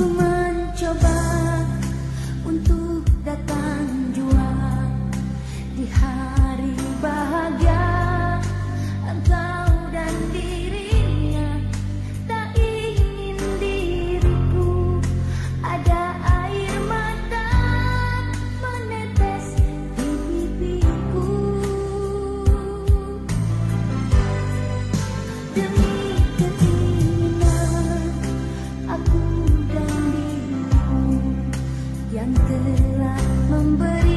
Come on. yang telah memberi